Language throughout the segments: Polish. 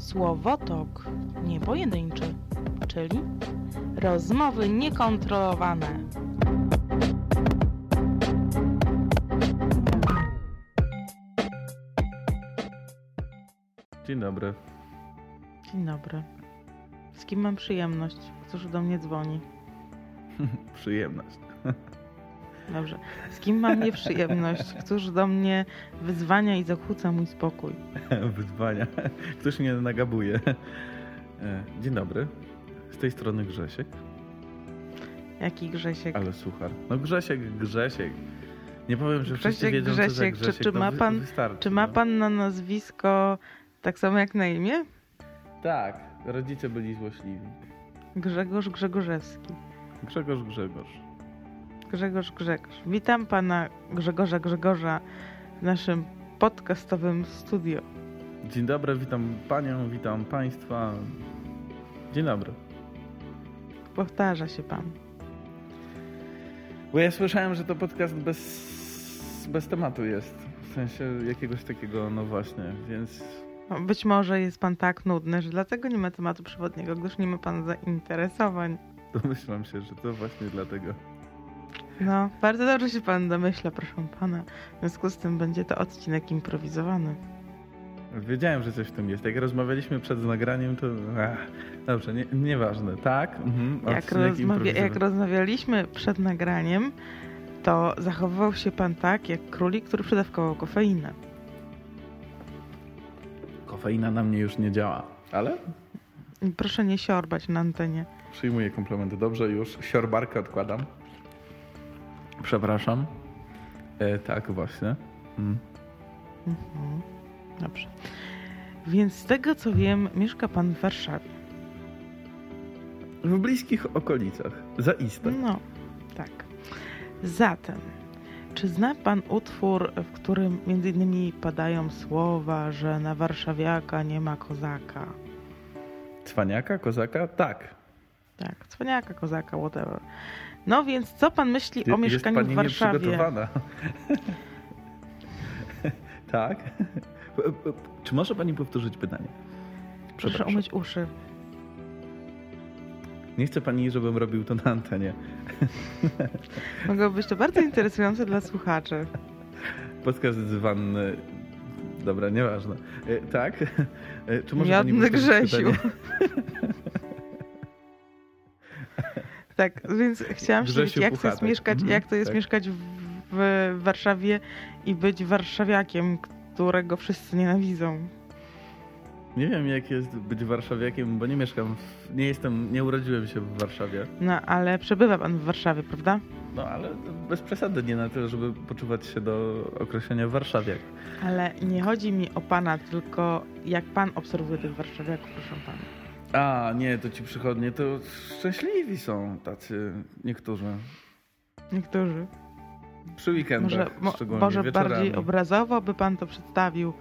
Słowotok niepojedynczy, czyli rozmowy niekontrolowane. Dzień dobry. Dzień dobry. Z kim mam przyjemność? Któż do mnie dzwoni? Przyjemność. Dobrze. Z kim mam nieprzyjemność? Któż do mnie wyzwania i zakłóca mój spokój? Wyzwania. Ktoś mnie nagabuje. E, Dzień dobry. Z tej strony Grzesiek, Jaki Grzesiek? ale suchar. No Grzesiek, Grzesiek. Nie powiem, że wszyscy Grzesiek, wiedzą, co za Grzesiek. Czy- Grzesiek. czy no ma pan- wystarczy, Czy ma no. pan na nazwisko tak samo jak na imię? Tak. Rodzice byli złośliwi. Grzegorz Grzegorzewski. Grzegorz, Grzegorz. Grzegorz Grzegorz. Witam pana Grzegorza Grzegorza w naszym podcastowym studio. Dzień dobry, witam panią, witam państwa. Dzień dobry. Powtarza się pan. Bo ja słyszałem, że to podcast bez, bez tematu jest. W sensie jakiegoś takiego, no właśnie, więc No, Być może jest pan tak nudny, że dlatego nie ma tematu przewodniego, gdyż nie ma pan zainteresowań. domyślam się, że to właśnie dlatego. No, bardzo dobrze się pan domyśla, proszę pana. W związku z tym będzie to odcinek improwizowany. Wiedziałem, że coś w tym jest. Jak rozmawialiśmy przed nagraniem, to. Ach, dobrze, nie, nieważne. Tak? Mhm, Jak, rozmawia- jak rozmawialiśmy przed nagraniem, to zachowywał się pan tak, jak królik, który przydawkował kofeinę. Kofeina na mnie już nie działa, ale Proszę nie siorbać na antenie. przyjmuję komplementy. Dobrze, już siorbarkę odkładam. Przepraszam. E, tak, właśnie. Mm. Mhm. Dobrze. Więc z tego co wiem, mieszka pan w Warszawie. W bliskich okolicach. Zaiste. No, tak. Zatem, czy zna pan utwór, w którym między innymi padają słowa, że na warszawiaka nie ma kozaka? Cwaniaka, kozaka? Tak. Tak, cwaniaka, kozaka, whatever. No więc co pan myśli o Jest mieszkaniu pani w Warszawie? nieprzygotowana. tak? Czy może pani powtórzyć pytanie? Proszę umyć uszy. Nie chce pani, żebym robił to na antenie. Mogło być to bardzo interesujące dla słuchaczy. Podcast z wanny. Dobra, nieważne. E, tak? E, Czy może pani Jadny powtórzyć Grzesiu. pytanie? Tak, więc chciałam się dowiedzieć, jak to jest mieszkać, Mhm, jak to jest tak. mieszkać w, w Warszawie i być warszawiakiem, którego wszyscy nienawidzą. Nie wiem, jak jest być warszawiakiem, bo nie mieszkam, w, nie jestem, nie urodziłem się w Warszawie. No, ale przebywa pan w Warszawie, prawda? No ale bez przesady nie na tyle, żeby poczuwać się do określenia warszawiak. Ale nie chodzi mi o pana, tylko jak pan obserwuje tych warszawiaków, proszę pana. A, nie, to ci przychodnie to szczęśliwi są tacy niektórzy. Niektórzy. Przy weekendach Może, mo, szczególnie, może wieczorami. bardziej obrazowo by pan to przedstawił,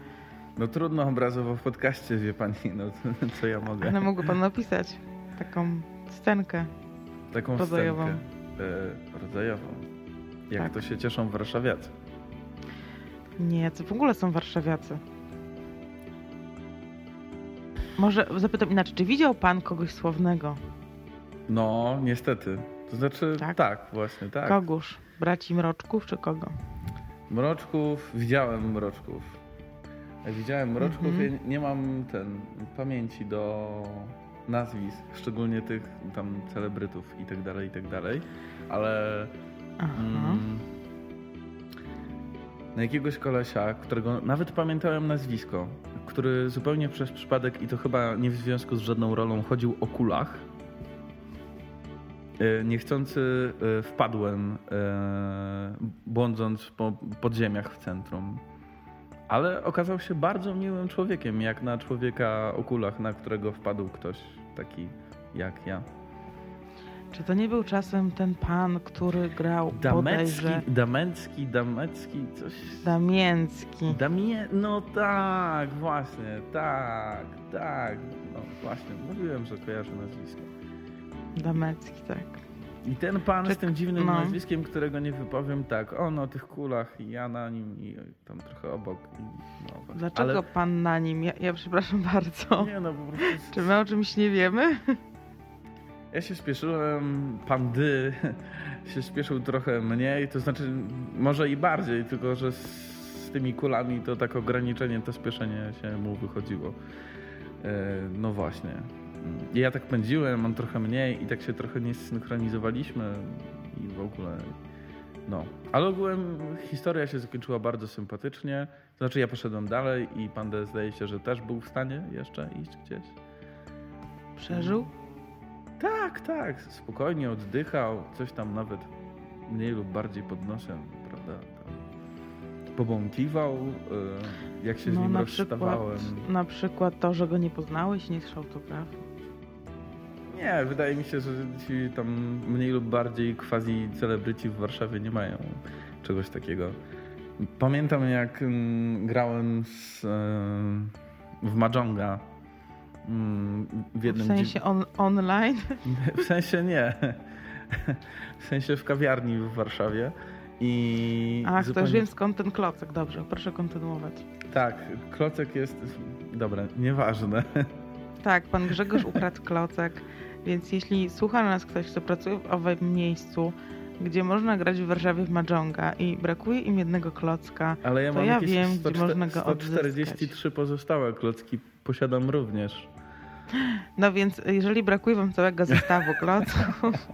No trudno obrazowo w podcaście, wie pani, no co ja mogę. ale mógłby pan opisać taką scenkę. Taką rodzajową. scenkę e, rodzajową. Jak Tak. to się cieszą warszawiacy. Nie, jacy w ogóle są warszawiacy. Może zapytam inaczej, czy widział pan kogoś słownego? No, niestety. To znaczy, Tak? tak, właśnie, tak. Kogóż? Braci Mroczków czy kogo? Mroczków, widziałem mroczków. Widziałem mroczków, Mhm. ja nie mam ten pamięci do nazwisk, szczególnie tych tam celebrytów i tak dalej, i tak dalej, ale mm, na jakiegoś kolesia, którego nawet pamiętałem nazwisko, który zupełnie przez przypadek i to chyba nie w związku z żadną rolą chodził o kulach. E, Niechcący e, wpadłem, e, błądząc po podziemiach w centrum. Ale okazał się bardzo miłym człowiekiem, jak na człowieka o kulach, na którego wpadł ktoś taki jak ja. Czy to nie był czasem ten pan, który grał Damecki, bodajże Damecki, Damecki, coś... Damięcki? Damie... No tak, właśnie, tak, tak. No właśnie, mówiłem, że kojarzę nazwisko. Damecki, tak. I ten pan Czy- z tym dziwnym no. nazwiskiem, którego nie wypowiem, tak, on o tych kulach i ja na nim i tam trochę obok. I, no. Dlaczego Ale, pan na nim? Ja, ja przepraszam bardzo. Nie no, po prostu Czy my o czymś nie wiemy? Ja się spieszyłem, pan Dy się spieszył trochę mniej, to znaczy może i bardziej, tylko że z, tymi kulami to tak ograniczenie, to spieszenie się mu wychodziło. E, no właśnie. Ja tak pędziłem, on trochę mniej i tak się trochę nie zsynchronizowaliśmy i w ogóle. No, ale ogółem historia się zakończyła bardzo sympatycznie. Znaczy ja poszedłem dalej i pan D zdaje się, że też był w stanie jeszcze iść gdzieś. Przeżył? Tak, tak, spokojnie oddychał, coś tam nawet mniej lub bardziej pod nosem, prawda? Tam pobąkiwał, y, jak się z No, nim na rozstawałem. przykład, na przykład to, że go nie poznałeś, nie z autografu. Nie, wydaje mi się, że ci tam mniej lub bardziej quasi celebryci w Warszawie nie mają czegoś takiego. Pamiętam jak mm, grałem z, em, w Mahjonga mm, w W jednym sensie on, online? W sensie nie. W sensie w kawiarni w Warszawie. I Ach, to już zupełnie- wiem skąd ten klocek. Dobrze, proszę kontynuować. Tak, klocek jest. Dobra, nieważne. Tak, pan Grzegorz ukradł klocek, więc jeśli słucha nas ktoś, kto pracuje w owym miejscu, gdzie można grać w Warszawie w Mahjonga i brakuje im jednego klocka, Ale ja To mam ja wiem, gdzie 104 można go 143 pozostałe klocki posiadam również. No więc jeżeli brakuje wam całego zestawu klocków,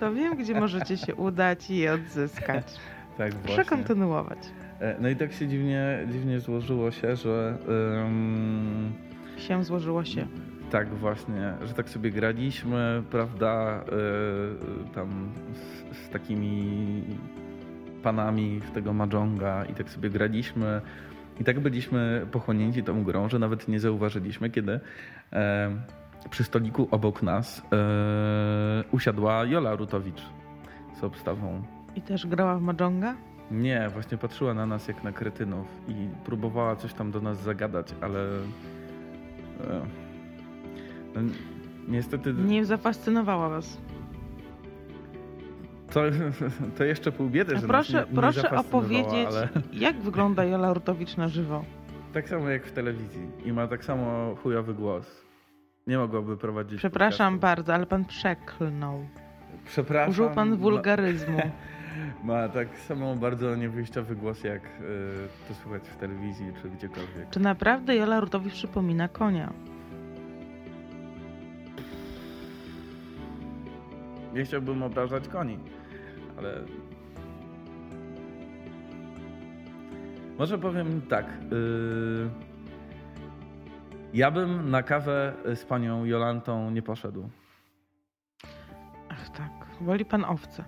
to wiem, gdzie możecie się udać i je odzyskać. Tak, Proszę właśnie. kontynuować. E, No i tak się dziwnie, dziwnie złożyło się, że. ym, Się złożyło się. Tak, właśnie, że tak sobie graliśmy, prawda, yy, tam z, z takimi panami w tego Mahjonga i tak sobie graliśmy i tak byliśmy pochłonięci tą grą, że nawet nie zauważyliśmy, kiedy e, przy stoliku obok nas e, usiadła Jola Rutowicz z obstawą. I też grała w Mahjonga? Nie, właśnie patrzyła na nas jak na kretynów i próbowała coś tam do nas zagadać, ale e, no, niestety Nie zafascynowała was. To, to jeszcze pół biedy, że proszę, nie, nie proszę zafascynowała, opowiedzieć, ale jak wygląda Jola Rutowicz na żywo. tak samo jak w telewizji i ma tak samo chujowy głos. Nie mogłaby prowadzić Przepraszam podcastu. bardzo, ale pan przeklnął. Przepraszam. Użył pan ma- wulgaryzmu. Ma tak samo bardzo niewyjściowy głos jak y, to słychać w telewizji czy gdziekolwiek. Czy naprawdę Jola Rutowicz przypomina konia? Nie chciałbym obrażać koni, ale. Może powiem tak. Yy... Ja bym na kawę z panią Jolantą nie poszedł. Ach tak, woli pan owce.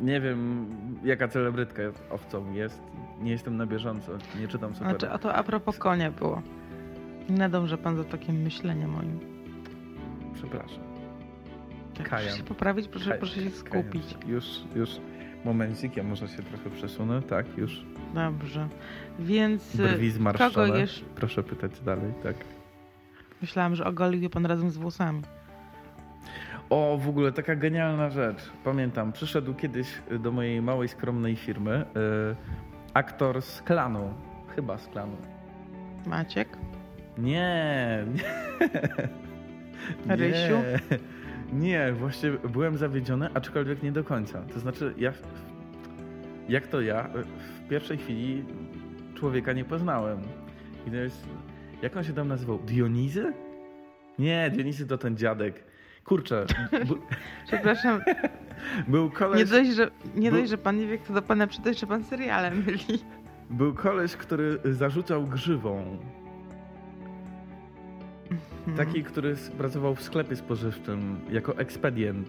Nie wiem, jaka celebrytka owcą jest. Nie jestem na bieżąco, nie czytam super. Znaczy, a to a propos konia było. Nie dążę pan za takim myśleniem moim. Przepraszam. Tak, Kajam. proszę się poprawić, proszę, Kaj- proszę się skupić. Kajam się. Już, już. Momencik, ja może się trochę przesunę. Tak, już. Dobrze. Więc y, Brwi kogo jeszcze... Proszę pytać dalej, tak. Myślałam, że ogolił je pan razem z włosami. O, w ogóle taka genialna rzecz. Pamiętam, przyszedł kiedyś do mojej małej, skromnej firmy y, aktor z klanu. Chyba z klanu. Maciek? Nie, nie. Rysiu? Nie, nie, właśnie byłem zawiedziony, aczkolwiek nie do końca. To znaczy, ja, jak to ja, w pierwszej chwili człowieka nie poznałem. I to jest, jak on się tam nazywał? Dionizy? Nie, Dionizy to ten dziadek. Kurczę, bu, Przepraszam, był koleś... nie dość, że, nie Był- dość, że pan nie wie, kto do pana przyda, jeszcze pan seriale myli. Był koleś, który zarzucał grzywą. Mhm. Taki, który pracował w sklepie spożywczym jako ekspedient.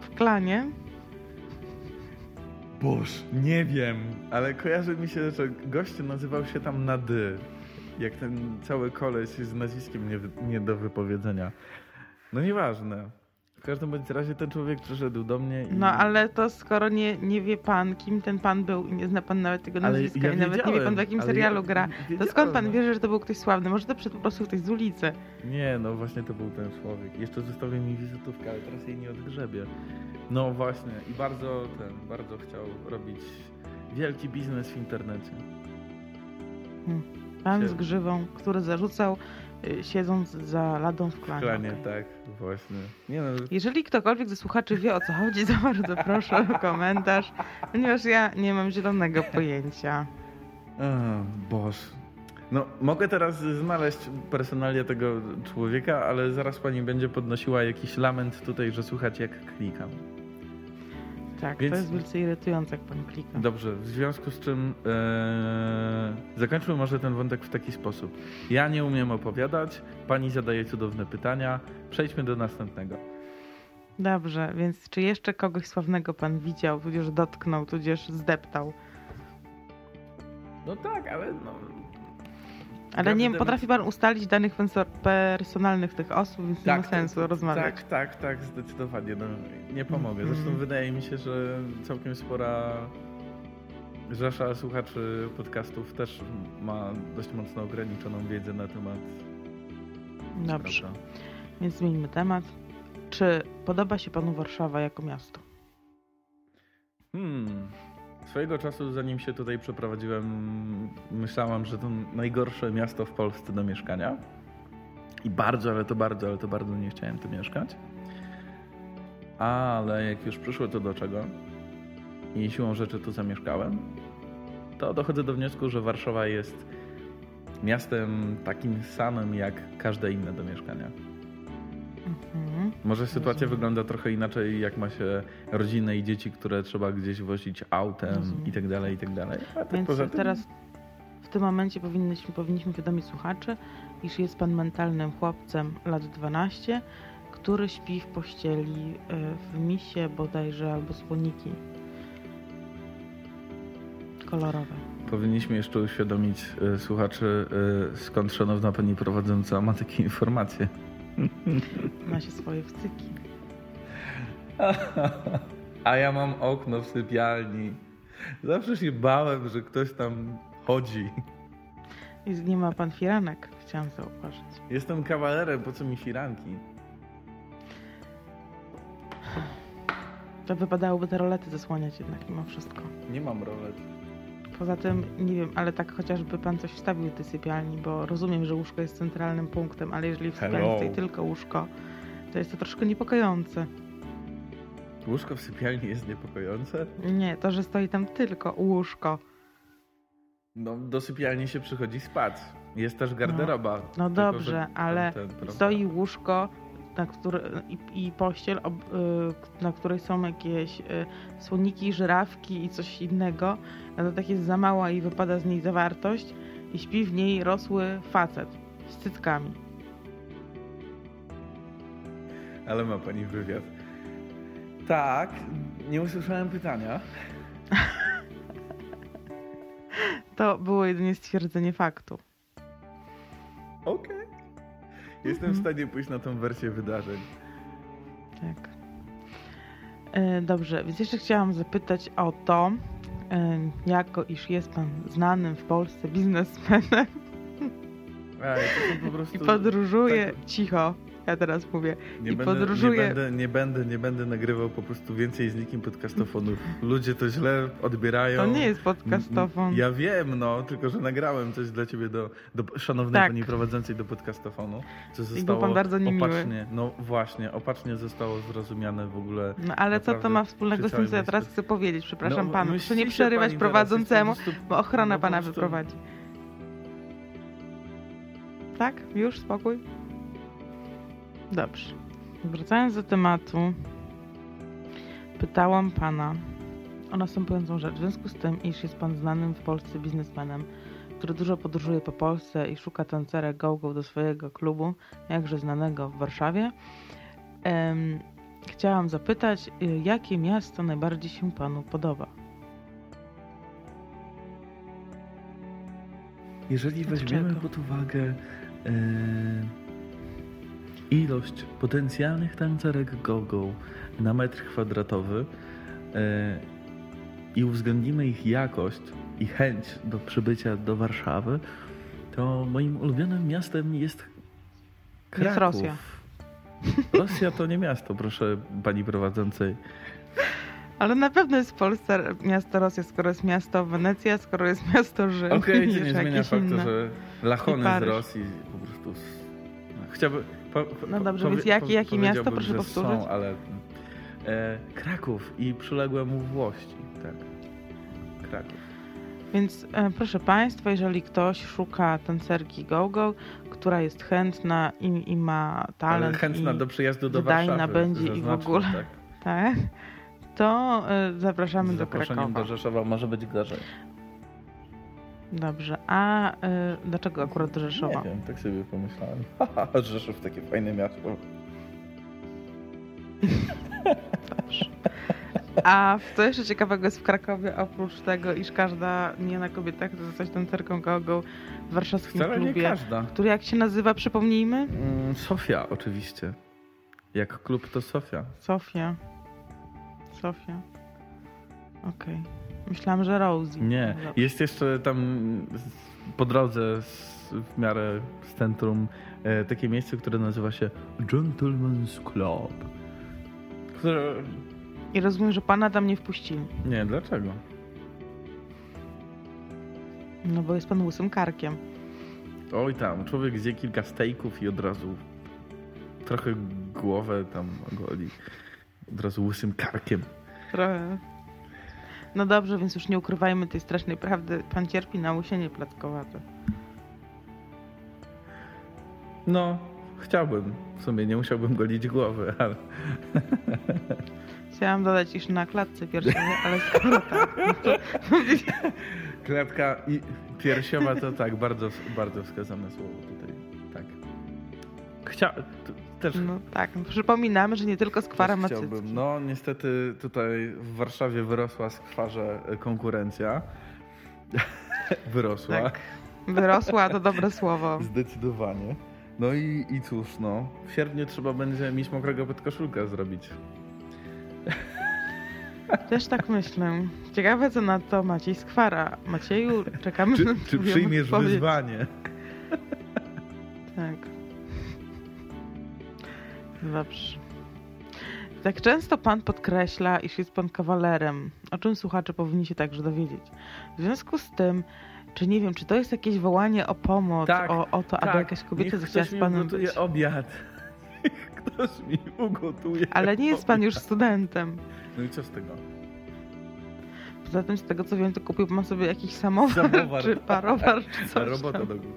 W klanie? Boż, nie wiem, ale kojarzy mi się, że gościu nazywał się tam na dy. Jak ten cały koleś z nazwiskiem nie, nie do wypowiedzenia. No nieważne. W każdym bądź razie ten człowiek przyszedł do mnie i... No ale to skoro nie, nie wie pan, kim ten pan był i nie zna pan nawet tego nazwiska ja i nawet nie wie pan w jakim serialu ja gra, to skąd pan no. wie, że to był ktoś sławny? Może to przed po prostu ktoś z ulicy. Nie, no właśnie to był ten człowiek. Jeszcze zostawił mi wizytówkę, ale teraz jej nie odgrzebię. No właśnie i bardzo ten, bardzo chciał robić wielki biznes w internecie. Pan Sie- z grzywą, który zarzucał siedząc za ladą w Szklanie, klanie. tak, właśnie. Nie no, Jeżeli ktokolwiek ze słuchaczy wie o co chodzi, to bardzo proszę o komentarz, ponieważ ja nie mam zielonego pojęcia. A, Boże. No, mogę teraz znaleźć personalię tego człowieka, ale zaraz pani będzie podnosiła jakiś lament tutaj, że słychać jak klikam. Tak, Więc- to jest wielce irytujące, jak pan klika. Dobrze, w związku z czym e, zakończmy może ten wątek w taki sposób. Ja nie umiem opowiadać, pani zadaje cudowne pytania, przejdźmy do następnego. Dobrze, więc czy jeszcze kogoś sławnego pan widział, tudzież dotknął, tudzież zdeptał? No tak, ale no, Ale nie potrafi pan ustalić danych personalnych tych osób, więc nie ma sensu rozmawiać. Tak, tak, tak, zdecydowanie. No, nie pomogę. Mhm. Zresztą wydaje mi się, że całkiem spora rzesza słuchaczy podcastów też ma dość mocno ograniczoną wiedzę na temat. Dobrze, Prawda? więc zmieńmy temat. Czy podoba się panu Warszawa jako miasto? Hmm. Swojego czasu, zanim się tutaj przeprowadziłem, myślałam, że to najgorsze miasto w Polsce do mieszkania. I bardzo, ale to bardzo, ale to bardzo nie chciałem tu mieszkać. Ale jak już przyszło to do czego i siłą rzeczy tu zamieszkałem, to dochodzę do wniosku, że Warszawa jest miastem takim samym jak każde inne do mieszkania. Mhm. Może sytuacja Rozumiem. wygląda trochę inaczej, jak ma się rodzinę i dzieci, które trzeba gdzieś wozić autem i tak dalej, i tak dalej. Tak Więc tym, teraz w tym momencie powinniśmy, powinniśmy wiadomić słuchaczy, iż jest pan mentalnym chłopcem lat 12, który śpi w pościeli y, w misie bodajże albo słoniki kolorowe. powinniśmy jeszcze uświadomić y, słuchaczy, y, skąd szanowna pani prowadząca ma takie informacje. Ma się swoje wcyki. A ja mam okno w sypialni. Zawsze się bałem, że ktoś tam chodzi. I nie ma pan firanek, chciałam zauważyć. Jestem kawalerem, po co mi firanki? To wypadałoby te rolety zasłaniać jednak mimo wszystko. Nie mam rolet. Poza tym, nie wiem, ale tak chociażby pan coś wstawił do sypialni, bo rozumiem, że łóżko jest centralnym punktem, ale jeżeli w sypialni stoi tylko łóżko, to jest to troszkę niepokojące. Łóżko w sypialni jest niepokojące? Nie, to, że stoi tam tylko łóżko. No, do sypialni się przychodzi spać. Jest też garderoba. No tylko dobrze, ale ten, prawda? Stoi łóżko na który, i, i pościel, ob, y, na której są jakieś y, słoniki, żyrawki i coś innego, a to tak jest za mała i wypada z niej zawartość i śpi w niej rosły facet z cyckami. Ale ma pani wywiad. Tak, nie usłyszałem pytania. To było jedynie stwierdzenie faktu. Okej. Jestem w Mhm. stanie pójść na tą wersję wydarzeń. Tak. E, Dobrze, więc jeszcze chciałam zapytać o to, e, jako iż jest pan znanym w Polsce biznesmenem to są po prostu... i podróżuje tak- cicho, ja teraz mówię, nie i będę, podróżuje- Nie będę, nie, będę, nie będę nagrywał po prostu więcej z nikim podcastofonów. Ludzie to źle odbierają. to nie jest podcastofon. Ja wiem, no, tylko że nagrałem coś dla ciebie do, do szanownej Tak. pani prowadzącej do podcastofonu, co zostało pan bardzo niemiły. opacznie, no właśnie, opacznie zostało zrozumiane w ogóle. No ale co to ma wspólnego z tym, co ja teraz chcę powiedzieć? Przepraszam No, panu, proszę nie przerywać prowadzącemu, prostu- bo ochrona no pana prostu- wyprowadzi. Tak? Już? Spokój? Dobrze. Wracając do tematu, pytałam pana o następującą rzecz. W związku z tym, iż jest pan znanym w Polsce biznesmenem, który dużo podróżuje po Polsce i szuka tancerek go-go do swojego klubu, jakże znanego w Warszawie, em, chciałam zapytać, y, jakie miasto najbardziej się panu podoba? Jeżeli weźmiemy pod uwagę ilość potencjalnych tancerek go-go na metr kwadratowy e, i uwzględnimy ich jakość i chęć do przybycia do Warszawy, to moim ulubionym miastem jest Kraków. Jest Rosja. Rosja to nie miasto, proszę pani prowadzącej. Ale na pewno jest w Polsce miasto Rosja, skoro jest miasto Wenecja, skoro jest miasto Rzym. Okej, to nie zmienia faktu, inne. że Lachony z. Rosji po prostu... Chciałbym... Po, po, No dobrze, więc jakie- jakie miasto? Proszę powtórzyć. Są, ale... E, Kraków i przyległe mu Włości, tak. Kraków. Więc e, proszę Państwa, jeżeli ktoś szuka tancerki go-go, która jest chętna i, i ma Ale talent chętna i, do przyjazdu do Warszawy. będzie i w ogóle. Tak. tak, to e, zapraszamy do Krakowa. do Rzeszowa może być gorzej. Dobrze, a e, dlaczego akurat do Rzeszowa? Nie wiem, tak sobie pomyślałem. Haha, Rzeszów takie fajne miasto. Dobrze. A co jeszcze ciekawego jest w Krakowie, oprócz tego, iż każda mijana kobieta chce zostać tancerką go-go w warszawskim Wcale nie klubie, każda. który jak się nazywa, przypomnijmy? Mm, Sofia oczywiście. Jak klub to Sofia. Sofia. Sofia. Okej. Myślałam, że Rosie. Nie, jest jeszcze tam po drodze w miarę z centrum e, takie miejsce, które nazywa się Gentleman's Club. Które... I rozumiem, że pana tam nie wpuścili. Nie, dlaczego? No bo jest pan łysym karkiem. Oj tam, człowiek zje kilka stejków i od razu trochę głowę tam goli. Od razu łysym karkiem. Trochę. No dobrze, więc już nie ukrywajmy tej strasznej prawdy. Pan cierpi na łysienie plackowate. No, chciałbym. W sumie nie musiałbym golić głowy, ale... Chciałam dodać, iż na klatce piersiowej, ale skoro tak, Klatka i piersiowa to tak, bardzo, bardzo wskazane słowo. Chcia... Też, no tak. Przypominamy, że nie tylko skwara też ma chciałbym. cycki. No niestety tutaj w Warszawie wyrosła skwarze e, konkurencja. wyrosła. Tak. Wyrosła to dobre słowo. Zdecydowanie. No i, i cóż, no. W sierpniu trzeba będzie mieć mokrego podkoszulka zrobić. Też tak myślę. Ciekawe, co na to Maciej Skwara. Macieju, czekamy Czy, na czy przyjmiesz wyzwanie? Tak. Dobrze. Tak często pan podkreśla, iż jest pan kawalerem, o czym słuchacze powinni się także dowiedzieć. W związku z tym, czy nie wiem, czy to jest jakieś wołanie o pomoc, Tak, o, o to, aby jakaś kobieta zechciała ktoś z mi panem ugotuje być. obiad. Ktoś mi ugotuje Ale nie jest pan już studentem. No i co z tego? Poza tym, z tego co wiem, to kupił pan sobie jakiś samowar, Samowar. czy parowar, czy coś robota tam. do góry.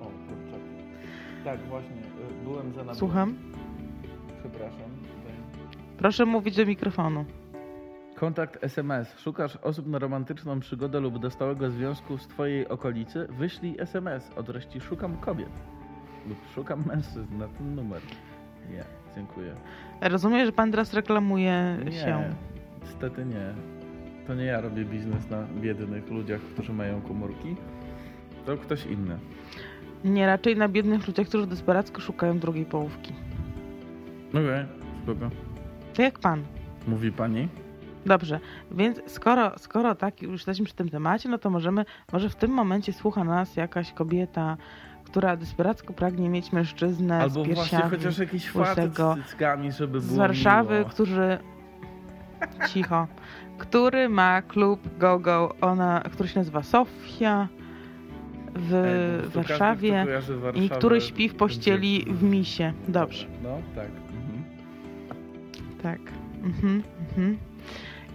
O, kurczak. Tak, właśnie. y, Byłem za nami. Słucham? Przepraszam. Proszę mówić do mikrofonu. Kontakt SMS. Szukasz osób na romantyczną przygodę lub do stałego związku z twojej okolicy? Wyślij SMS o treści szukam kobiet lub szukam mężczyzn na ten numer. Nie, dziękuję. Rozumiem, że pan teraz reklamuje Nie, się. niestety nie. To nie ja robię biznes na biednych ludziach, którzy mają komórki. To ktoś inny. Nie, raczej na biednych ludziach, którzy desperacko szukają drugiej połówki. Okej, spoko. To jak pan. Mówi pani? Dobrze, więc skoro, skoro tak już jesteśmy przy tym temacie, no to możemy, może w tym momencie słucha nas jakaś kobieta, która desperacko pragnie mieć mężczyznę Albo z właśnie piersiami chociaż jakiś facet z cyckami, żeby było z Warszawy, miło. którzy... Cicho. Który ma klub go-go, ona, który się nazywa Sofia w Ej, każdy, Warszawie kojarzy i który śpi w pościeli w misie. Dobrze. No, tak. Tak. Mhm, mhm.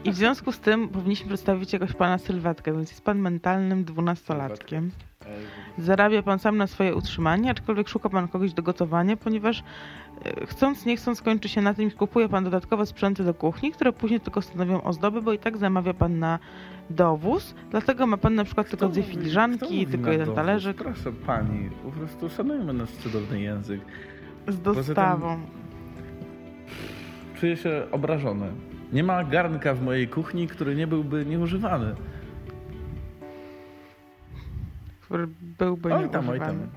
I w związku z tym powinniśmy przedstawić jakoś pana sylwetkę, więc jest pan mentalnym dwunastolatkiem. Zarabia pan sam na swoje utrzymanie, aczkolwiek szuka pan kogoś do gotowania, ponieważ e, chcąc, nie chcąc skończy się na tym, iż kupuje pan dodatkowe sprzęty do kuchni, które później tylko stanowią ozdoby, bo i tak zamawia pan na dowóz, dlatego ma pan na przykład tylko Kto dwie mówi- kto filiżanki, mówi tylko jeden dowóz? talerzyk Proszę pani, po prostu szanujmy nasz cudowny język. z tym- dostawą. Czuję się obrażony. Nie ma garnka w mojej kuchni, który nie byłby nieużywany. który byłby Oj tam, oj tam. nieużywany.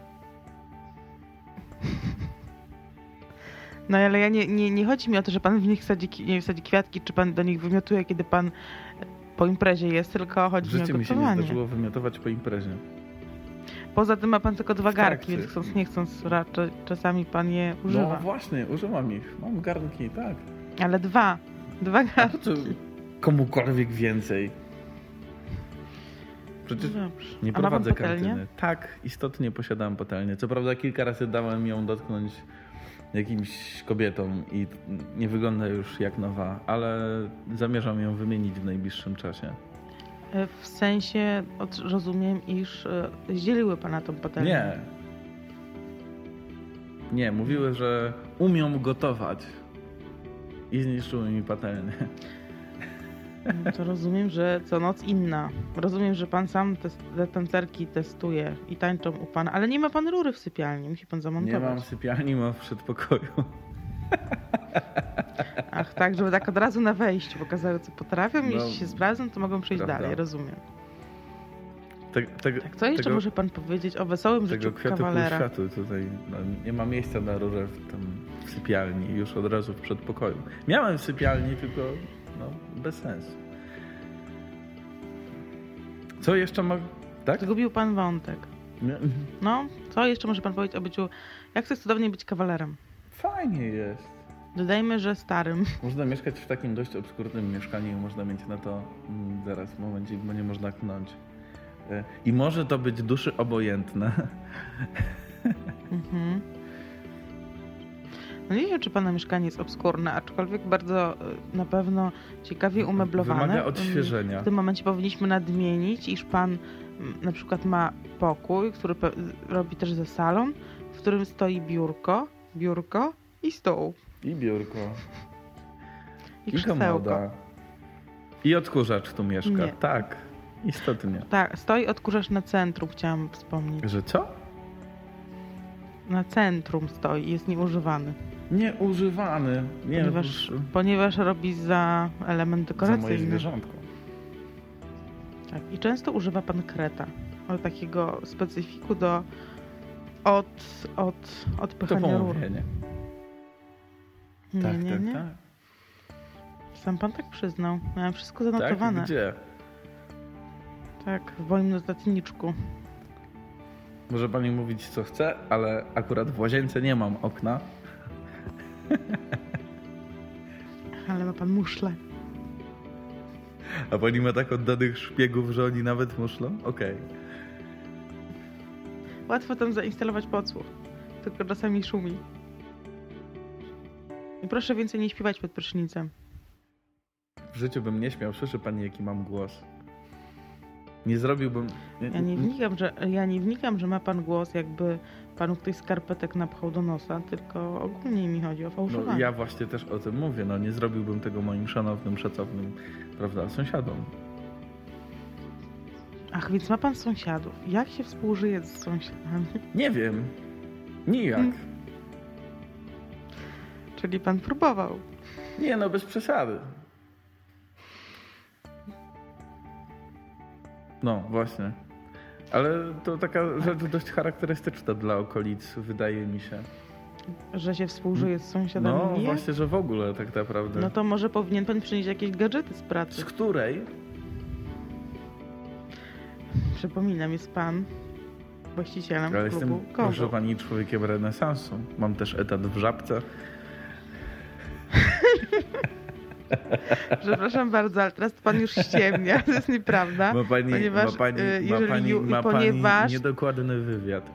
No ale ja nie, nie, nie chodzi mi o to, że pan w nich sadzi, nie wsadzi kwiatki, czy pan do nich wymiotuje, kiedy pan po imprezie jest, tylko chodzi mi o życiu mi się nie gotowanie. zdarzyło wymiotować po imprezie. Poza tym ma pan tylko dwa garki, trakcie. więc chcąc nie chcąc, raczej czasami pan je No używa. właśnie, używam ich. Mam garnki, tak. Ale dwa. Dwa co komukolwiek więcej? Przecież Dobrze. nie prowadzę kantyny. Tak, istotnie posiadam patelnię. Co prawda kilka razy dałem ją dotknąć jakimś kobietom i nie wygląda już jak nowa, ale zamierzam ją wymienić w najbliższym czasie. E, W sensie rozumiem, iż e, zdzieliły pana tą patelnię. Nie. Nie, mówiły, że umią gotować. I zniszczyły mi patelnię. No To rozumiem, że co noc inna. Rozumiem, że pan sam te, te tancerki testuje i tańczą u pana, ale nie ma pan rury w sypialni, musi pan Nie zamontować. mam sypialni, mam w przedpokoju. Ach tak, żeby tak od razu na wejściu pokazały, co potrafią. No, Jeśli się sprawdzą, to mogą przejść prawda. dalej, rozumiem. Te, tego, Tak, co jeszcze tego, może pan powiedzieć o wesołym tego życiu kawalera? światu tutaj. No, nie ma miejsca na rurę w, tym, w sypialni, już od razu w przedpokoju. Miałem w sypialni, tylko no, bez sensu. Co jeszcze mogę... Tak? Zgubił pan wątek. Nie? No, co jeszcze może pan powiedzieć o byciu... Jak to jest cudownie być kawalerem? Fajnie jest. Dodajmy, że starym. Można mieszkać w takim dość obskurnym mieszkaniu, można mieć na to mm, zaraz momencik, bo nie można knąć. E, I może to być duszy obojętne. Mhm. No nie wiem, czy pana mieszkanie jest obskurne, aczkolwiek bardzo e, na pewno ciekawie umeblowane. Wymaga Mm, odświeżenia. W tym momencie powinniśmy nadmienić, iż pan mm, na przykład ma pokój, który pe- robi też ze salą, w którym stoi biurko, biurko i stół. I biurko. I I komoda. I odkurzacz tu mieszka. Nie. Tak, istotnie. Tak, stoi odkurzacz na centrum, chciałam wspomnieć. Że co? Na centrum stoi, jest nieużywany. Nieużywany. Nie, Ponieważ, po prostu ponieważ robi za element za moje dekoracyjny. zwierzątko. Tak, i często używa pan kreta. O takiego specyfiku do od, od, To odpychania rur. Nie, Tak, nie, tak, nie. tak. Sam pan tak przyznał. Miałem wszystko Tak, zanotowane. gdzie? Tak, w moim notatniczku. Może pani mówić co chce, ale akurat w łazience nie mam okna. Ale ma pan muszle. A pani ma tak oddanych szpiegów, że oni nawet muszlą? Okej. Łatwo tam zainstalować podsłuch. Tylko czasami szumi. I proszę więcej nie śpiewać pod prysznicem. W życiu bym nie śmiał. Słyszy pani, jaki mam głos. Nie zrobiłbym... Ja nie wnikam, że, ja nie wnikam, że ma pan głos, jakby panu ktoś skarpetek napchał do nosa, tylko ogólnie mi chodzi o No, fałszowanie. ja właśnie też o tym mówię. No, nie zrobiłbym tego moim szanownym, szacownym, prawda, sąsiadom. Ach, więc ma pan sąsiadów. Jak się współżyje z sąsiadami? Nie wiem. Nijak. Mm. Czyli pan próbował. Nie no, bez przesady. No, właśnie. Ale to taka rzecz dość charakterystyczna dla okolic, wydaje mi się. Że się współżyje z sąsiadami. No, nie? właśnie, że w ogóle tak naprawdę. No to może powinien pan przynieść jakieś gadżety z pracy. Z której? Przypominam, jest pan właścicielem Ale klubu jestem, Kogo. proszę pani, człowiekiem renesansu. Mam też etat w żabce. Przepraszam bardzo, ale teraz pan już ściemnia. To jest nieprawda. Ma pani, ponieważ, ma pani, y, ma jeżeli pani, ma ponieważ- pani niedokładny wywiad.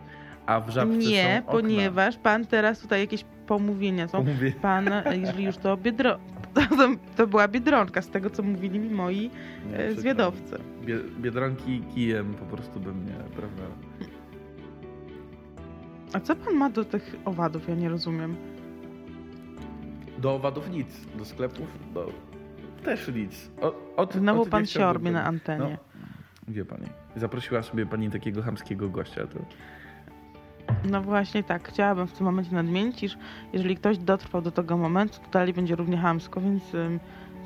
A w żabce Nie, ponieważ pan teraz tutaj jakieś pomówienia są. Mówię, Pan, jeżeli już to biedro... To, to była biedronka, z tego co mówili mi moi nie, e, przykro mi. zwiadowcy. Bie, biedronki kijem po prostu by mnie, prawda? A co pan ma do tych owadów? Ja nie rozumiem. Do owadów nic, do sklepów do... też nic. O, od, Znowu od pan chciałbym- siorbie na antenie. No, wie pani, zaprosiła sobie pani takiego chamskiego gościa, to No właśnie tak, chciałabym w tym momencie nadmienić, iż jeżeli ktoś dotrwał do tego momentu, to dalej będzie równie hamsko, więc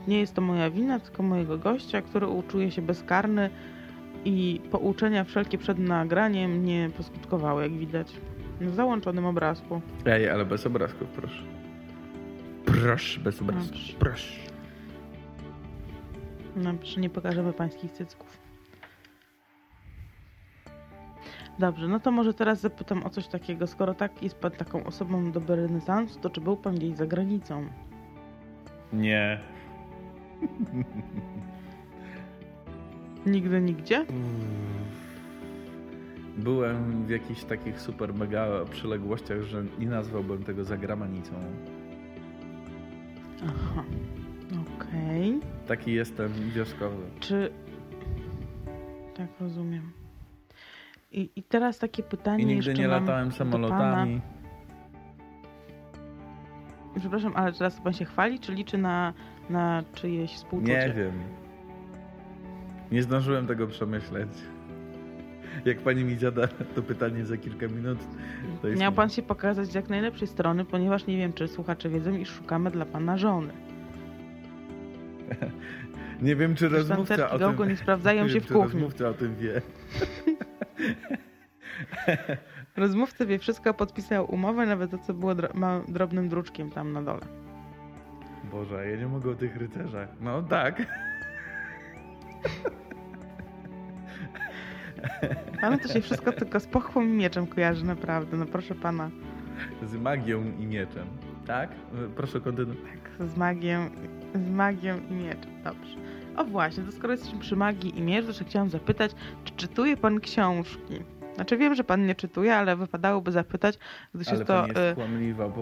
nie jest to moja wina, tylko mojego gościa, który uczuje się bezkarny i pouczenia wszelkie przed nagraniem nie poskutkowały, jak widać. W załączonym obrazku. Ej, ale bez obrazków, proszę. Proszę, bez obrazu. Dobrze. Proszę. Dobrze, nie pokażemy pańskich cycków. Dobrze, no to może teraz zapytam o coś takiego. Skoro tak jest pan taką osobą do renesansu, to czy był pan gdzieś za granicą? Nie. Nigdy, nigdzie? Byłem w jakichś takich super mega przyległościach, że nie nazwałbym tego zagramanicą. Aha, okej. Taki jestem wioskowy. Czy... Tak, rozumiem. I, I teraz takie pytanie I nigdy nie latałem samolotami. Przepraszam, ale teraz pan się chwali, czy liczy na, na czyjeś współczucie? Nie wiem. Nie zdążyłem tego przemyśleć. Jak pani mi zada to pytanie za kilka minut, to jest... Miał pan się pokazać z jak najlepszej strony, ponieważ nie wiem, czy słuchacze wiedzą, iż szukamy dla pana żony. Nie wiem, czy rozmówca Tancerki o tym... nie sprawdzają nie się wiem, w kuchni. rozmówca o tym wie. Rozmówca wie wszystko, podpisał umowę, nawet to, co było dro- drobnym druczkiem tam na dole. Boże, ja nie mogę o tych rycerzach. No tak. Panu to się wszystko tylko z pochwą i mieczem kojarzy, naprawdę. No proszę pana. Z magią i mieczem. Tak? Proszę kontynuować. Tak, z magią, z magią i mieczem. Dobrze. O właśnie, to skoro jesteśmy przy magii i miecz, to chciałam zapytać, czy czytuje pan książki? Znaczy wiem, że pan nie czytuje, ale wypadałoby zapytać, gdyż Ale jest to y, jest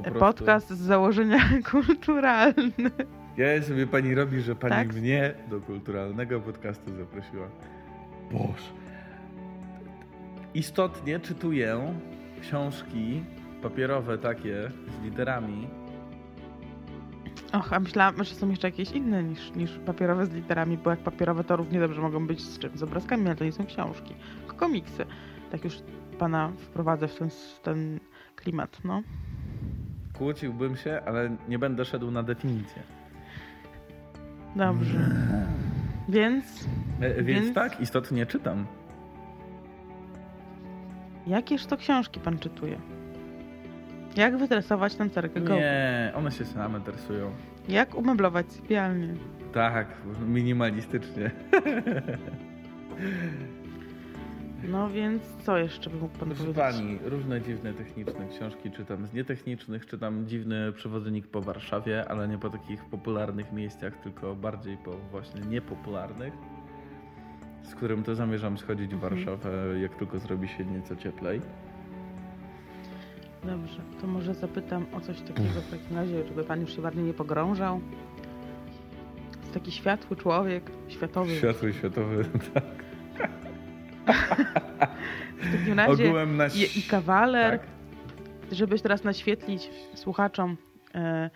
prostu. podcast z założenia kulturalny. Ja sobie pani robi, że pani Tak? mnie do kulturalnego podcastu zaprosiła. Boże. Istotnie czytuję książki papierowe takie z literami. Och, a myślałam, że są jeszcze jakieś inne niż, niż papierowe z literami, bo jak papierowe to równie dobrze mogą być z czym? Z obrazkami, ale to nie są książki. Tylko komiksy. Tak już pana wprowadzę w ten, w ten klimat, no. Kłóciłbym się, ale nie będę szedł na definicję. Dobrze. Więc E, Więc, Więc- tak, istotnie czytam. Jakież to książki pan czytuje? Jak wytresować tancerkę? Nie, one się same interesują. Jak umeblować sypialnię? Tak, minimalistycznie. No więc co jeszcze by mógł pan Proszę powiedzieć? pani, różne dziwne techniczne książki czytam. Z nietechnicznych czytam dziwny przewodnik po Warszawie, ale nie po takich popularnych miejscach, tylko bardziej po właśnie niepopularnych, z którym to zamierzam schodzić w Mhm. Warszawę, jak tylko zrobi się nieco cieplej. Dobrze, to może zapytam o coś takiego w takim razie, żeby pan już się bardziej nie pogrążał. Jest taki światły człowiek, światowy. Światły światowy, tak. W takim razie na... i, i kawaler, Tak? żebyś teraz naświetlić słuchaczom e,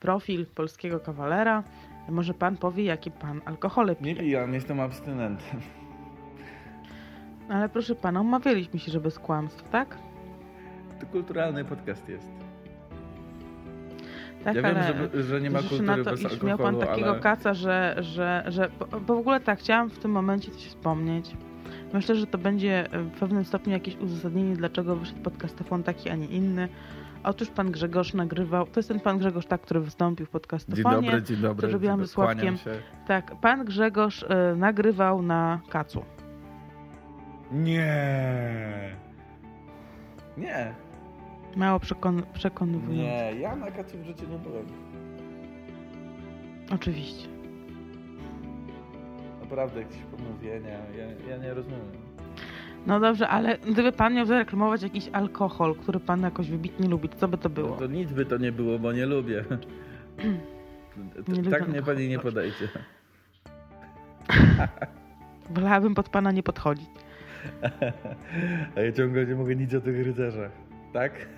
profil polskiego kawalera. Może pan powie, jakie pan alkohole Nie pije. pijam, jestem abstynentem. Ale proszę pana, umawialiśmy się, że bez kłamstw, tak? To kulturalny podcast jest. Tak, ja wiem, ale że, że nie ma kultury na to, bez iż alkoholu, miał pan takiego ale... kaca, że, że, że bo, w ogóle tak, chciałam w tym momencie coś wspomnieć. Myślę, że to będzie w pewnym stopniu jakieś uzasadnienie, dlaczego wyszedł podcastofon taki, a nie inny. Otóż pan Grzegorz nagrywał, to jest ten pan Grzegorz, tak, który wystąpił w Dzień podcastofonie. dobry, dzień dobry. co robiłam dzień dobry, Sławkiem. się. Tak, pan Grzegorz e, nagrywał na kacu. Nie. Nie. Mało przekon przekonywujące. Nie, ja na kacu w życiu nie byłem. Oczywiście. Naprawdę jakieś pomówienia, ja, ja nie rozumiem. No dobrze, ale gdyby pan miał zareklamować jakiś alkohol, który pan jakoś wybitnie lubi, to co by to było? No to nic by to nie było, bo nie lubię. Nie tak mnie pani nie podajcie. Wolałabym pod pana nie podchodzić. A ja ciągle nie mogę nic o tych rycerzach. Tak?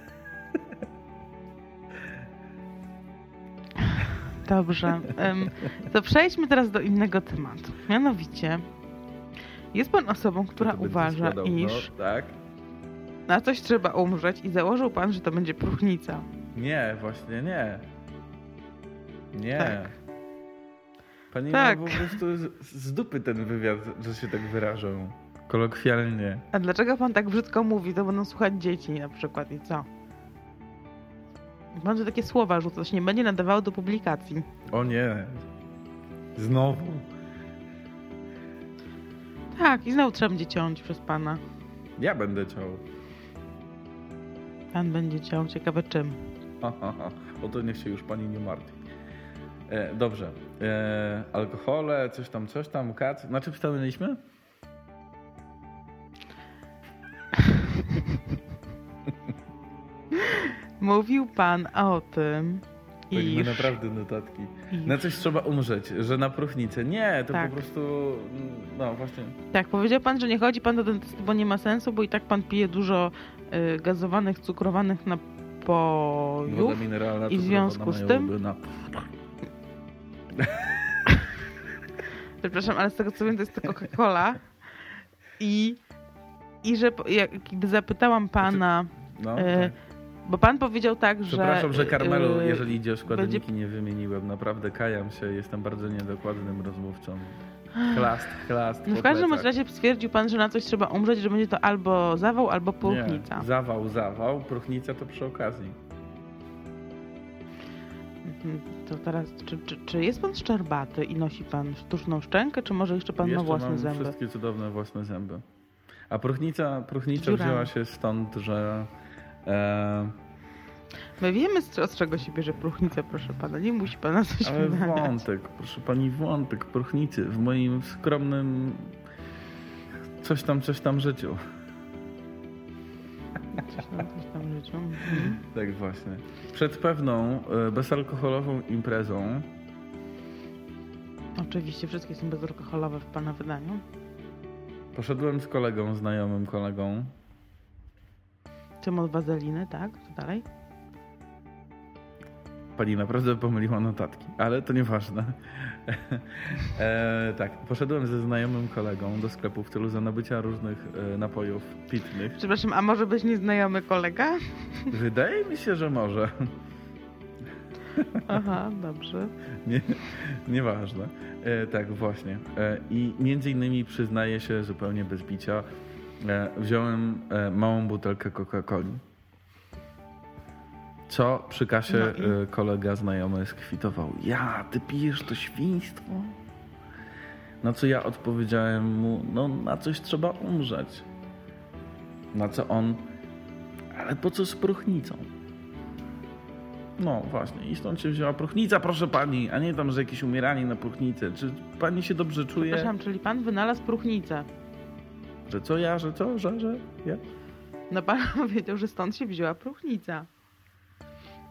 Dobrze. To przejdźmy teraz do innego tematu. Mianowicie, jest pan osobą, która uważa, składał, iż No, tak? na coś trzeba umrzeć i założył pan, że to będzie próchnica. Nie, właśnie nie. Nie. Tak. Pani Tak. ma po prostu z, z dupy ten wywiad, że się tak wyrażę. Kolokwialnie. A dlaczego pan tak brzydko mówi? To będą słuchać dzieci na przykład i co? Pan takie słowa rzuca, to się nie będzie nadawało do publikacji. O nie. Znowu. Tak, i znowu trzeba będzie ciąć przez pana. Ja będę ciął. Pan będzie ciął, ciekawe czym. Ha, ha, ha. O to niech się już pani nie martwi. E, dobrze. E, alkohole, coś tam, coś tam, kat. Na czym stanęliśmy? Mówił pan o tym, iż... naprawdę notatki. iż- Na coś trzeba umrzeć, że na próchnicę. Nie, to Tak. po prostu. No właśnie. Tak, powiedział pan, że nie chodzi pan do dentysty, bo nie ma sensu, bo i tak pan pije dużo y, gazowanych, cukrowanych napojów. Woda mineralna i w związku z tym? Na... Przepraszam, ale z tego co wiem, to jest to Coca-Cola. I, I że jak, jakby zapytałam pana, No, E, tak. Bo pan powiedział tak, że... Przepraszam, że karmelu, y, jeżeli idzie o składniki, nie wymieniłem. Naprawdę kajam się, jestem bardzo niedokładnym rozmówcą. Chlast, chlast. No w każdym razie stwierdził pan, że na coś trzeba umrzeć, że będzie to albo zawał, albo próchnica. Nie, zawał, zawał, próchnica to przy okazji. To teraz, czy, czy, czy jest pan szczerbaty i nosi pan sztuczną szczękę, czy może jeszcze pan Jeszcze ma własne mam zęby? wszystkie cudowne własne zęby. A próchnica, próchnica wzięła się stąd, że... E, My wiemy, z- od czego się bierze próchnica, proszę pana. Nie musi pana coś ale wymawiać. wątek, proszę pani, wątek próchnicy w moim skromnym coś tam, coś tam życiu. Coś tam, coś tam życiu. Mhm. Tak właśnie. Przed pewną e, bezalkoholową imprezą Oczywiście, wszystkie są bezalkoholowe w pana wydaniu. poszedłem z kolegą, znajomym kolegą. Czym od wazeliny, tak? Co dalej? Pani naprawdę pomyliła notatki, ale to nieważne. e, tak, poszedłem ze znajomym kolegą do sklepu w celu zanabycia różnych e, napojów pitnych. Przepraszam, a może być nieznajomy kolega? Wydaje mi się, że może. Aha, dobrze. Nie, nieważne. E, tak, właśnie. E, I między innymi przyznaję się zupełnie bez bicia, wziąłem e, małą butelkę Coca-Coli. Co przy kasie No i? e, kolega znajomy skwitował. Ja, ty pijesz to świństwo? Na co ja odpowiedziałem mu, no na coś trzeba umrzeć. Na co on, ale po co z próchnicą? No właśnie, i stąd się wzięła próchnica, proszę pani, a nie tam, że jakieś umieranie na próchnicę. Czy pani się dobrze czuje? Przepraszam, czyli pan wynalazł próchnicę. Że co ja, że co, że, że ja? No pan powiedział, że stąd się wzięła próchnica.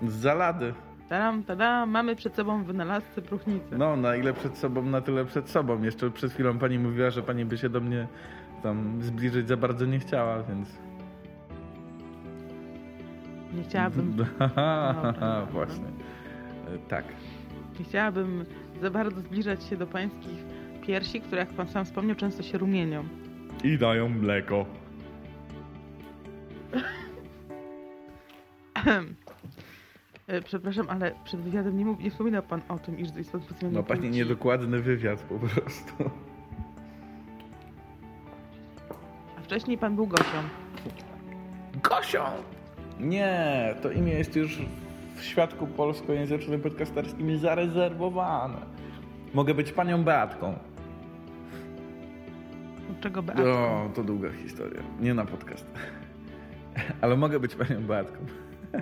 Z zalady. Taram, tada, mamy przed sobą wynalazcę próchnicy. No, na ile przed sobą, na tyle przed sobą. Jeszcze przed chwilą pani mówiła, że pani by się do mnie tam zbliżyć za bardzo nie chciała, więc... Nie chciałabym, Dobra, właśnie. E, Tak. nie chciałabym za bardzo zbliżać się do pańskich piersi, które jak pan sam wspomniał, często się rumienią. I dają mleko. E, Przepraszam, ale przed wywiadem nie, mów, nie wspominał pan o tym, iż jest pan No pani niedokładny wywiad po prostu. A wcześniej pan był Gosią. Gosią! Nie, to imię jest już w świadku polskojęzycznym podcasterskim zarezerwowane. Mogę być panią Beatką. Czego Beatką? O, to długa historia. Nie na podcast. Ale mogę być panią Beatką.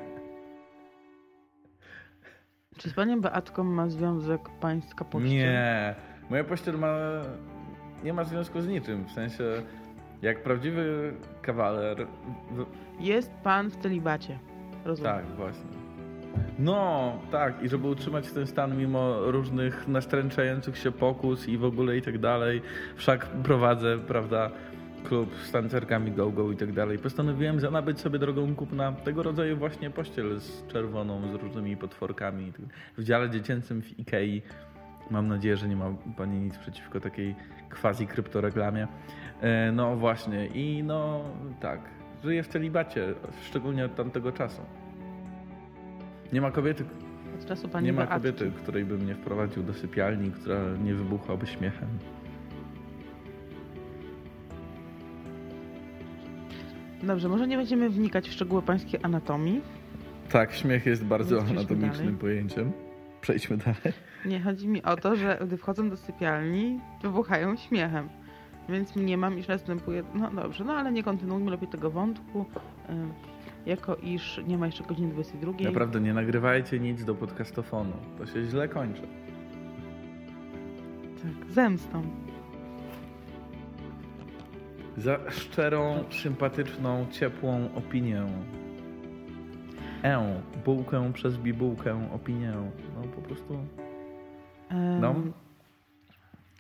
Czy z panią Beatką ma związek pańska pościel? Nie. Moja pościel ma... nie ma związku z niczym. W sensie, jak prawdziwy kawaler... Jest pan w celibacie. Rozumiem. Tak, właśnie. No, tak. I żeby utrzymać ten stan mimo różnych nastręczających się pokus i w ogóle i tak dalej. Wszak prowadzę, prawda, klub z tancerkami go-go i tak dalej. Postanowiłem zanabyć sobie drogą kupna tego rodzaju właśnie pościel z czerwoną, z różnymi potworkami. W dziale dziecięcym w Ikei. Mam nadzieję, że nie ma Pani nic przeciwko takiej quasi kryptoreklamie. E, No właśnie i no tak, żyję w celibacie, szczególnie od tamtego czasu. Nie ma kobiety, Od czasu pani nie ma Beatki. kobiety, której bym nie wprowadził do sypialni, która nie wybuchłaby śmiechem. Dobrze, może nie będziemy wnikać w szczegóły pańskiej anatomii. Tak, śmiech jest bardzo Więc anatomicznym dalej. pojęciem. Przejdźmy dalej. Nie, chodzi mi o to, że gdy wchodzą do sypialni, wybuchają śmiechem. Więc mniemam, iż następuje... No dobrze, no ale nie kontynuujmy lepiej tego wątku, y, jako iż nie ma jeszcze godziny 22. Naprawdę nie nagrywajcie nic do podcastofonu. To się źle kończy. Tak, zemstą. Za szczerą, sympatyczną, ciepłą opinię. E, bułkę przez bibułkę opinię. No po prostu. No.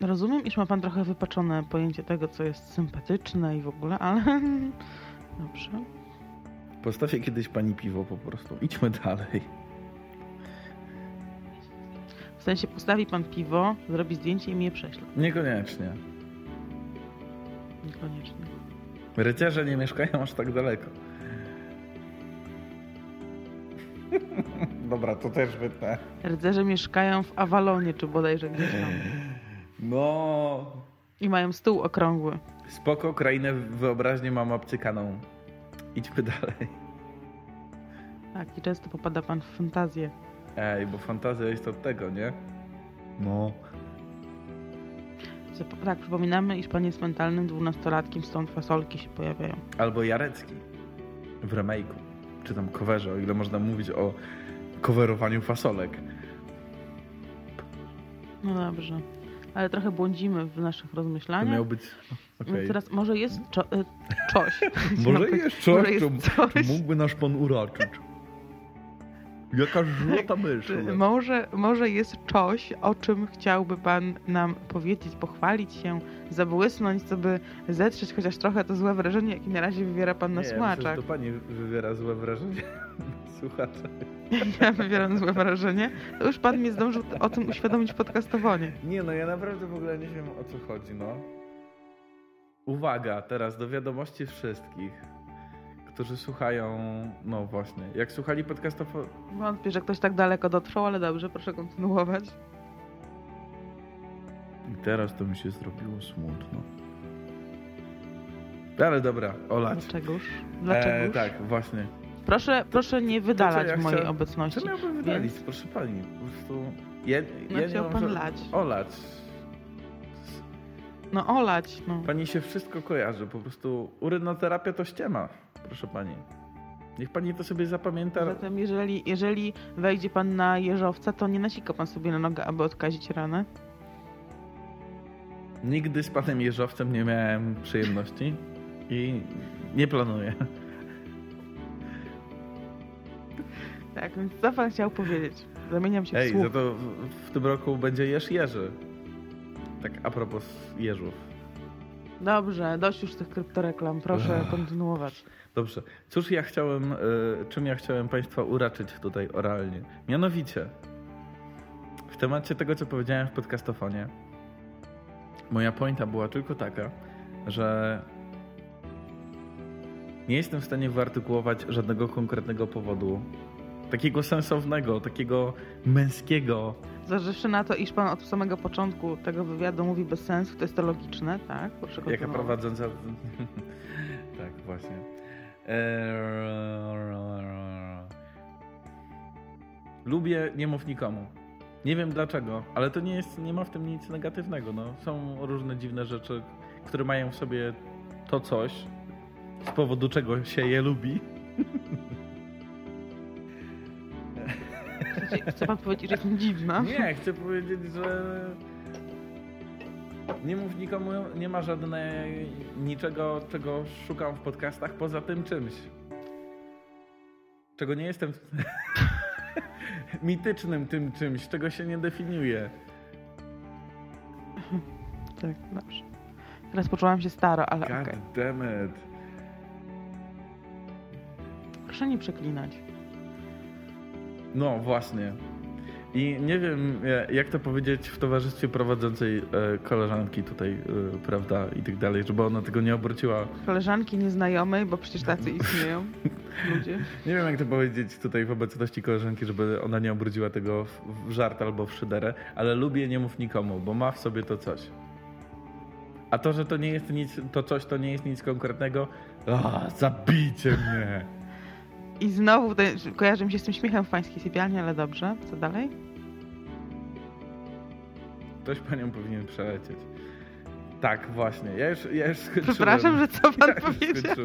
Rozumiem, iż ma pan trochę wypaczone pojęcie tego, co jest sympatyczne i w ogóle, ale... Dobrze. Postawię kiedyś pani piwo po prostu. Idźmy dalej. W sensie postawi pan piwo, zrobi zdjęcie i mi je prześle. Niekoniecznie. Niekoniecznie. Rycerze nie mieszkają aż tak daleko. Dobra, to też wytnę. Rycerze mieszkają w Avalonie, czy bodajże gdzieś tam. No, I mają stół okrągły. spoko, krainę wyobraźnię mam obcykaną. Idźmy dalej. Tak, i często popada pan w fantazję. Ej, bo fantazja jest od tego, nie? No. Tak, przypominamy, iż pan jest mentalnym dwunastolatkiem, stąd fasolki się pojawiają. Albo Jarecki w remake'u. Czy tam coverze, o ile można mówić o coverowaniu fasolek. No dobrze. Ale trochę błądzimy w naszych To rozmyślaniach. miał być... Okej. Teraz może jest czo- e, czoś. Może jest coś, może jest to, coś. to mógłby nasz pan uraczyć. Jaka złota mysz. Czy Może, może jest coś, o czym chciałby Pan nam powiedzieć, pochwalić się, zabłysnąć, co by zetrzeć chociaż trochę to złe wrażenie, jakie na razie wywiera Pan na Nie, słuchaczach. że to pani wywiera złe wrażenie. Słuchacza. Ja wywieram złe wrażenie. To już Pan mnie zdążył o tym uświadomić podcastowonie. Nie no, ja naprawdę w ogóle nie wiem o co chodzi, no. Uwaga, teraz do wiadomości wszystkich, którzy słuchają, no właśnie, jak słuchali podcastów, Wątpię, że ktoś tak daleko dotrwał, ale dobrze, proszę kontynuować. i teraz to mi się zrobiło smutno. Ale dobra, olać. Dlaczegoż? Dlaczegoż? E, tak, właśnie. Proszę, proszę nie wydalać ja mojej chcę- obecności. Co miałbym wydalić, proszę pani? Po prostu... Ja, No ja nie chciał mam pan lać. Olać. No olać, no. Pani się wszystko kojarzy, po prostu urynoterapia to ściema, proszę pani. Niech pani to sobie zapamięta. Zatem jeżeli, jeżeli wejdzie pan na jeżowca, to nie nasika pan sobie na nogę, aby odkazić ranę. Nigdy z panem jeżowcem nie miałem przyjemności i nie planuję. Tak, więc co pan chciał powiedzieć? Zamieniam się w Ej, słuch. za to w, w tym roku będzie jeż jeży. Tak a propos jeżów. Dobrze, dość już tych kryptoreklam, proszę Ech. kontynuować. Dobrze. Cóż ja chciałem, y, czym ja chciałem państwa uraczyć tutaj oralnie? Mianowicie, w temacie tego, co powiedziałem w podcastofonie, moja pointa była tylko taka, że nie jestem w stanie wyartykułować żadnego konkretnego powodu, takiego sensownego, takiego męskiego, Zważywszy na to, iż pan od samego początku tego wywiadu mówi bez sensu, to jest to logiczne, tak? Jaka prowadząca. tak, właśnie. Eee, Lubię nie mów nikomu. Nie wiem dlaczego, ale to nie jest, nie ma w tym nic negatywnego. No. Są różne dziwne rzeczy, które mają w sobie to coś, z powodu czego się je lubi. Chce pan powiedzieć, że jestem dziwna? Nie, chcę powiedzieć, że nie mów nikomu, nie ma żadnej niczego, czego szukam w podcastach poza tym czymś. Czego nie jestem mitycznym tym czymś, czego się nie definiuje. Tak, dobrze. Teraz poczułam się staro, ale okej. God damn it. Proszę nie przeklinać. No właśnie. I nie wiem, e, jak to powiedzieć w towarzystwie prowadzącej e, koleżanki tutaj, e, prawda, i tak dalej, żeby ona tego nie obróciła Koleżanki nieznajomej, bo przecież tacy istnieją ludzie. Nie wiem, jak to powiedzieć tutaj w obecności koleżanki, żeby ona nie obrudziła tego w, w żart albo w szyderę, ale lubię nie mów nikomu, bo ma w sobie to coś. A to, że to nie jest nic, to coś, to nie jest nic konkretnego, a, zabijcie mnie. I znowu ten, kojarzy mi się z tym śmiechem w pańskiej sypialni, ale dobrze. Co dalej? Ktoś panią powinien przelecieć. Tak, właśnie. Ja już, ja już skończyłem. Przepraszam, że co pan ja powiedział?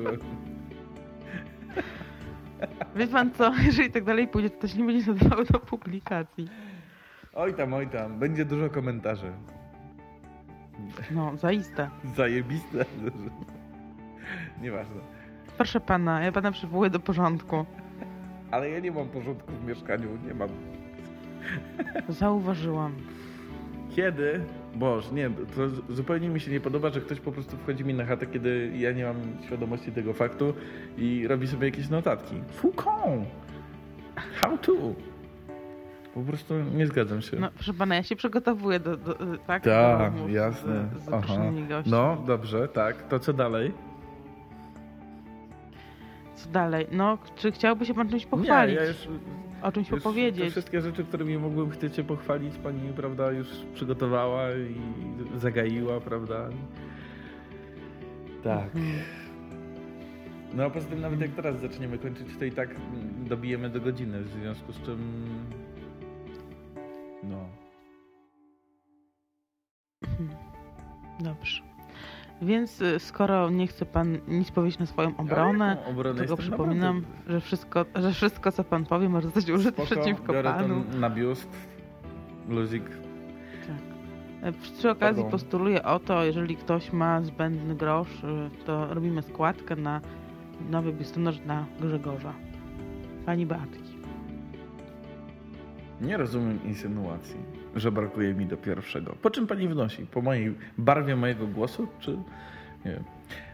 Wie pan co, jeżeli tak dalej pójdzie, to się nie będzie nadawało do publikacji. Oj tam, oj tam. Będzie dużo komentarzy. No, zaiste. Zajebiste. Nieważne. Proszę pana, ja pana przywołuję do porządku. Ale ja nie mam porządku w mieszkaniu. Nie mam. Zauważyłam. Kiedy? Boż, nie, to zupełnie mi się nie podoba, że ktoś po prostu wchodzi mi na chatę, kiedy ja nie mam świadomości tego faktu i robi sobie jakieś notatki. Foucault! How to? Po prostu nie zgadzam się. No, proszę pana, ja się przygotowuję do, do tak? tak, do rozmów jasne. Z, z Aha. No, dobrze, tak. To co dalej? Co dalej? No, czy chciałby się pan czymś pochwalić? Nie, ja już, O czymś już te opowiedzieć? wszystkie rzeczy, którymi mógłbym chcieć się pochwalić, pani, prawda, już przygotowała i zagaiła, prawda? Tak. Mhm. No a poza tym nawet jak teraz zaczniemy kończyć, to i tak dobijemy do godziny, w związku z czym... No. Dobrze. Więc y, skoro nie chce pan nic powiedzieć na swoją obronę, jaką obronę? to przypominam, że wszystko, że wszystko, co pan powie, może zostać użyte spoko, przeciwko biorę panu. to na biust. Luzik. E, Przy okazji Pardon. postuluję o to, jeżeli ktoś ma zbędny grosz, y, to robimy składkę na nowy biustonosz dla Grzegorza. Pani Beatki. Nie rozumiem insynuacji, że brakuje mi do pierwszego. Po czym pani wnosi? Po mojej barwie mojego głosu, czy... Nie wiem.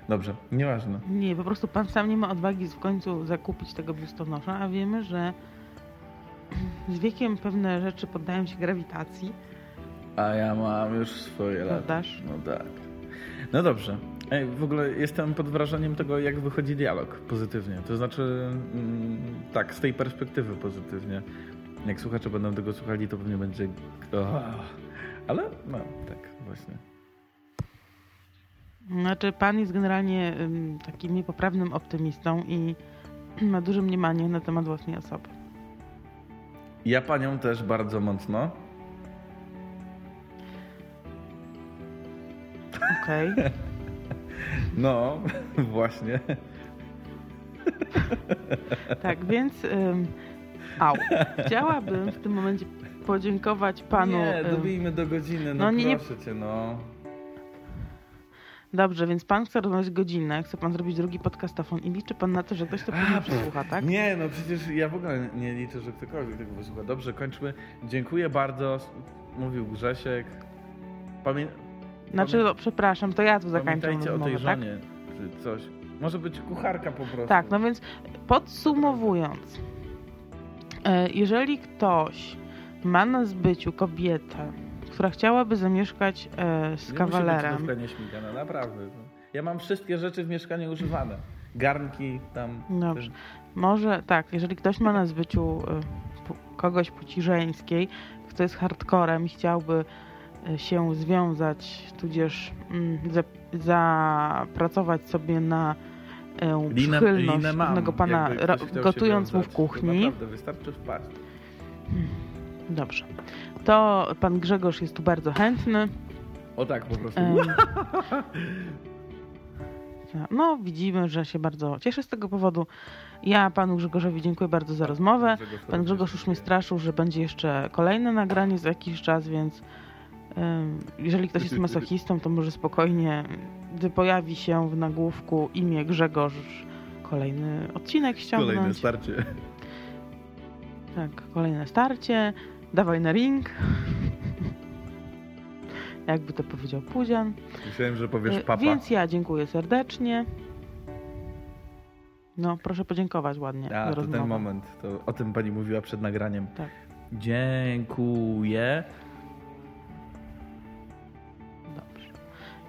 Dobrze, nieważne. Nie, po prostu pan sam nie ma odwagi w końcu zakupić tego biustonosza, a wiemy, że z wiekiem pewne rzeczy poddają się grawitacji. A ja mam już swoje lata. No tak. No dobrze. Ej, w ogóle jestem pod wrażeniem tego, jak wychodzi dialog pozytywnie. To znaczy, mm, tak, z tej perspektywy pozytywnie. Jak słuchacze będą tego słuchali, to pewnie będzie. O, ale no, tak, właśnie. Znaczy, pan jest generalnie takim niepoprawnym optymistą i ma duże mniemanie na temat własnej osoby. Ja panią też bardzo mocno. Okej. No, właśnie. Tak, więc. Ym, au. Chciałabym w tym momencie podziękować panu. Nie, dobijmy do godziny, no, no nie- nie- proszę cię, no. Dobrze, więc pan chce rozmawiać godzinę, chce pan zrobić drugi podcastofon i liczy pan na to, że ktoś to później przesłucha, tak? Nie, no przecież ja w ogóle nie liczę, że ktokolwiek tego wysłucha. Dobrze, kończmy. Dziękuję bardzo, mówił Grzesiek. Pamię... Znaczy, no, przepraszam, to ja tu zakończę Pamiętajcie o rozmowę, tej tak? żonie, czy coś. Może być kucharka po prostu. Tak, no więc podsumowując, jeżeli ktoś ma na zbyciu kobietę, która chciałaby zamieszkać e, z nie kawalerem, być mieszkanie śmigane, naprawdę. Ja mam wszystkie rzeczy w mieszkaniu używane. Garnki tam. Dobrze. może tak, jeżeli ktoś ma na zbyciu e, kogoś płci żeńskiej, kto jest hardcorem i chciałby e, się związać, tudzież mm, za, zapracować sobie na e, Linę, przychylność linę mam. pewnego pana, gotując mu w kuchni. Naprawdę wystarczy wpaść. Dobrze. To pan Grzegorz jest tu bardzo chętny. O tak, po prostu. Tak, No, widzimy, że się bardzo cieszę z tego powodu. Ja panu Grzegorzowi dziękuję bardzo za rozmowę. Grzegorz Pan Grzegorz już mnie straszył, że będzie jeszcze kolejne nagranie za jakiś czas, więc em, jeżeli ktoś jest masochistą, to może spokojnie, gdy pojawi się w nagłówku imię Grzegorz, kolejny odcinek ściągnąć. Kolejne starcie. Tak, kolejne starcie. Dawaj na ring. Jakby to powiedział Pudzian. Myślałem, że powiesz E, papa. Więc ja dziękuję serdecznie. No, proszę podziękować ładnie A, to rozmowę. ten moment. To o tym pani mówiła przed nagraniem. Tak. Dziękuję.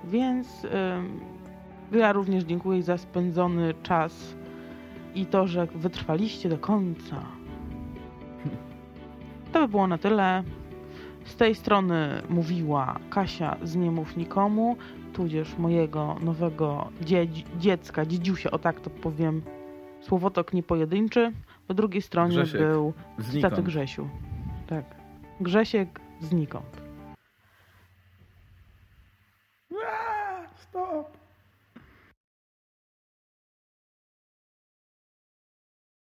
Więc ja również dziękuję za spędzony czas i to, że wytrwaliście do końca. To by było na tyle. Z tej strony mówiła Kasia z Nie mów nikomu, tudzież mojego nowego dziedzi- dziecka, dziedziusia, o tak to powiem, słowotok niepojedynczy. Po drugiej stronie Grzesiek. był. Staty Grzesiu. Tak. Grzesiek znikąd. Ура! Стоп!